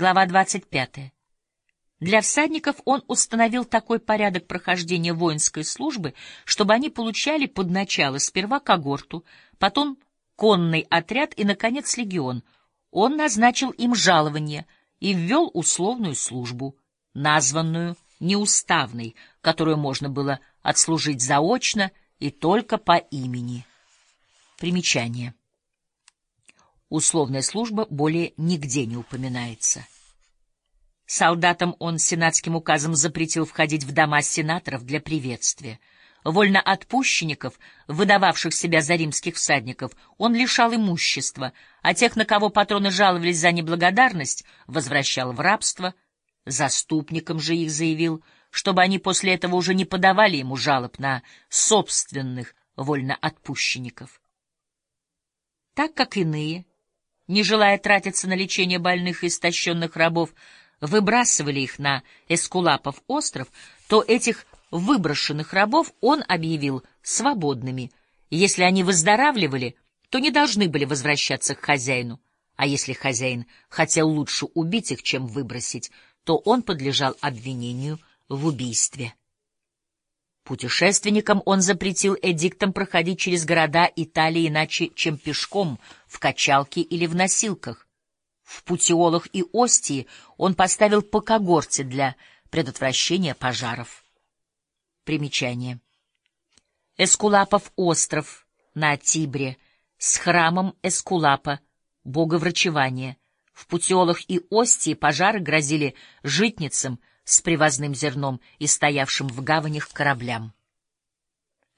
Глава 25. Для всадников он установил такой порядок прохождения воинской службы, чтобы они получали под начало сперва когорту, потом конный отряд и, наконец, легион. Он назначил им жалование и ввел условную службу, названную неуставной, которую можно было отслужить заочно и только по имени. Примечание. Условная служба более нигде не упоминается. Солдатам он сенатским указом запретил входить в дома сенаторов для приветствия. Вольноотпущенников, выдававших себя за римских всадников, он лишал имущества, а тех, на кого патроны жаловались за неблагодарность, возвращал в рабство. Заступникам же их заявил, чтобы они после этого уже не подавали ему жалоб на собственных вольноотпущенников. Так как иные, не желая тратиться на лечение больных и истощенных рабов, выбрасывали их на Эскулапов остров, то этих выброшенных рабов он объявил свободными. Если они выздоравливали, то не должны были возвращаться к хозяину, а если хозяин хотел лучше убить их, чем выбросить, то он подлежал обвинению в убийстве. Путешественникам он запретил эдиктом проходить через города Италии иначе, чем пешком, в качалке или в носилках. В Путиолах и Остии он поставил по когорте для предотвращения пожаров. Примечание. Эскулапов остров на Тибре с храмом Эскулапа, бога врачевания. В Путиолах и Остии пожары грозили житницам с привозным зерном и стоявшим в гаванях кораблям.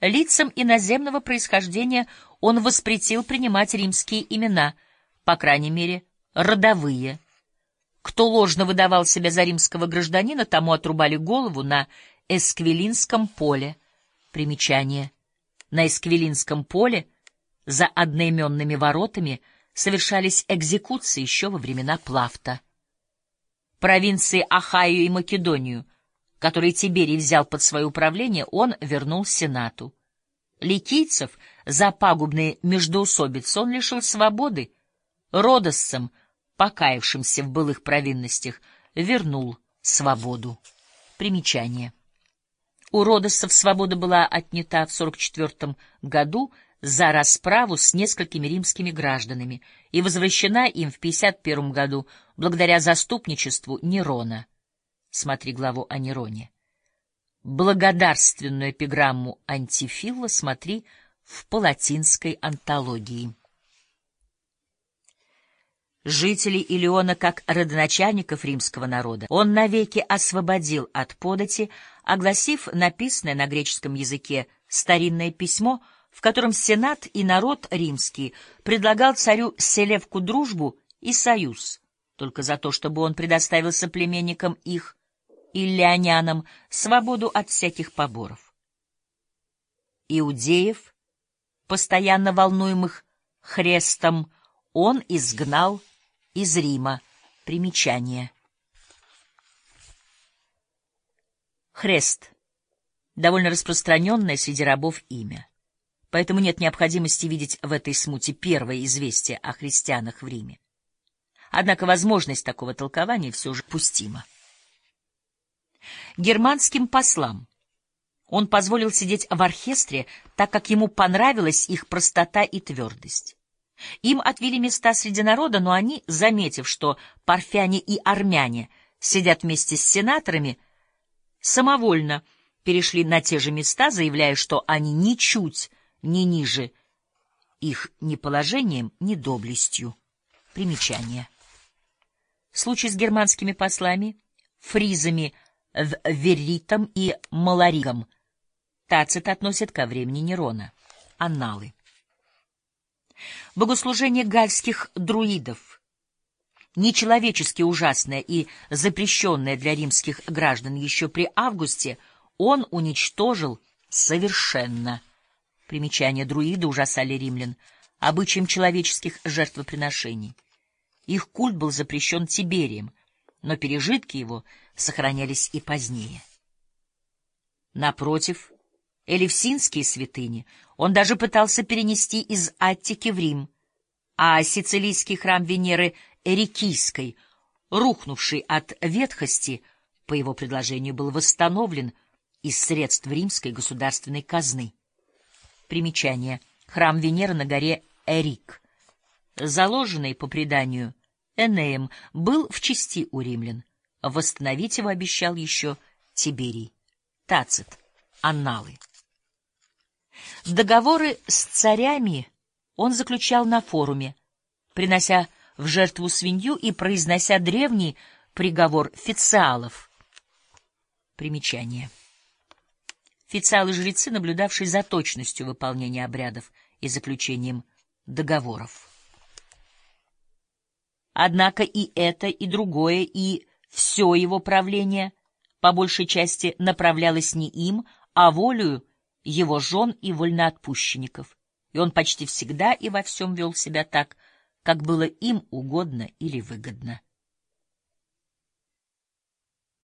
Лицам иноземного происхождения он воспретил принимать римские имена, по крайней мере, родовые. Кто ложно выдавал себя за римского гражданина, тому отрубали голову на Эсквилинском поле. Примечание. На Эсквилинском поле за одноименными воротами совершались экзекуции еще во времена Плафта. Провинции Ахаю и Македонию, которые Тиберий взял под свое управление, он вернул Сенату. Ликийцев за пагубные междоусобицы он лишил свободы, родосцам покаявшимся в былых провинностях, вернул свободу. Примечание. У Родосов свобода была отнята в 44 году за расправу с несколькими римскими гражданами и возвращена им в 51 году благодаря заступничеству Нерона. Смотри главу о Нероне. Благодарственную эпиграмму Антифилла смотри в палатинской антологии жителей Илиона как родоначальников римского народа, он навеки освободил от подати, огласив написанное на греческом языке старинное письмо, в котором Сенат и народ римский предлагал царю Селевку дружбу и союз, только за то, чтобы он предоставил соплеменникам их, иллионянам, свободу от всяких поборов. Иудеев, постоянно волнуемых хрестом, он изгнал из Рима. Примечание. Хрест. Довольно распространенное среди рабов имя. Поэтому нет необходимости видеть в этой смуте первое известие о христианах в Риме. Однако возможность такого толкования все же пустима. Германским послам он позволил сидеть в оркестре, так как ему понравилась их простота и твердость. Им отвели места среди народа, но они, заметив, что парфяне и армяне сидят вместе с сенаторами, самовольно перешли на те же места, заявляя, что они ничуть не ниже их ни положением, ни доблестью. Примечание. Случай с германскими послами, фризами в Верритом и Маларигом Тацит относит ко времени Нерона. Анналы. Богослужение гальских друидов, нечеловечески ужасное и запрещенное для римских граждан еще при Августе, он уничтожил совершенно. Примечание друиды ужасали римлян обычаем человеческих жертвоприношений. Их культ был запрещен Тиберием, но пережитки его сохранялись и позднее. Напротив, элевсинские святыни он даже пытался перенести из Аттики в Рим, а сицилийский храм Венеры Эрикийской рухнувший от ветхости, по его предложению был восстановлен из средств римской государственной казны. Примечание. Храм Венеры на горе Эрик, заложенный, по преданию, Энеем, был в чести у римлян. Восстановить его обещал еще Тиберий. Тацит. Анналы. Договоры с царями он заключал на форуме, принося в жертву свинью и произнося древний приговор фициалов. Примечание. Фициалы-жрецы, наблюдавшие за точностью выполнения обрядов и заключением договоров. Однако и это, и другое, и все его правление по большей части направлялось не им, а волею его жен и вольноотпущенников, и он почти всегда и во всем вел себя так, как было им угодно или выгодно.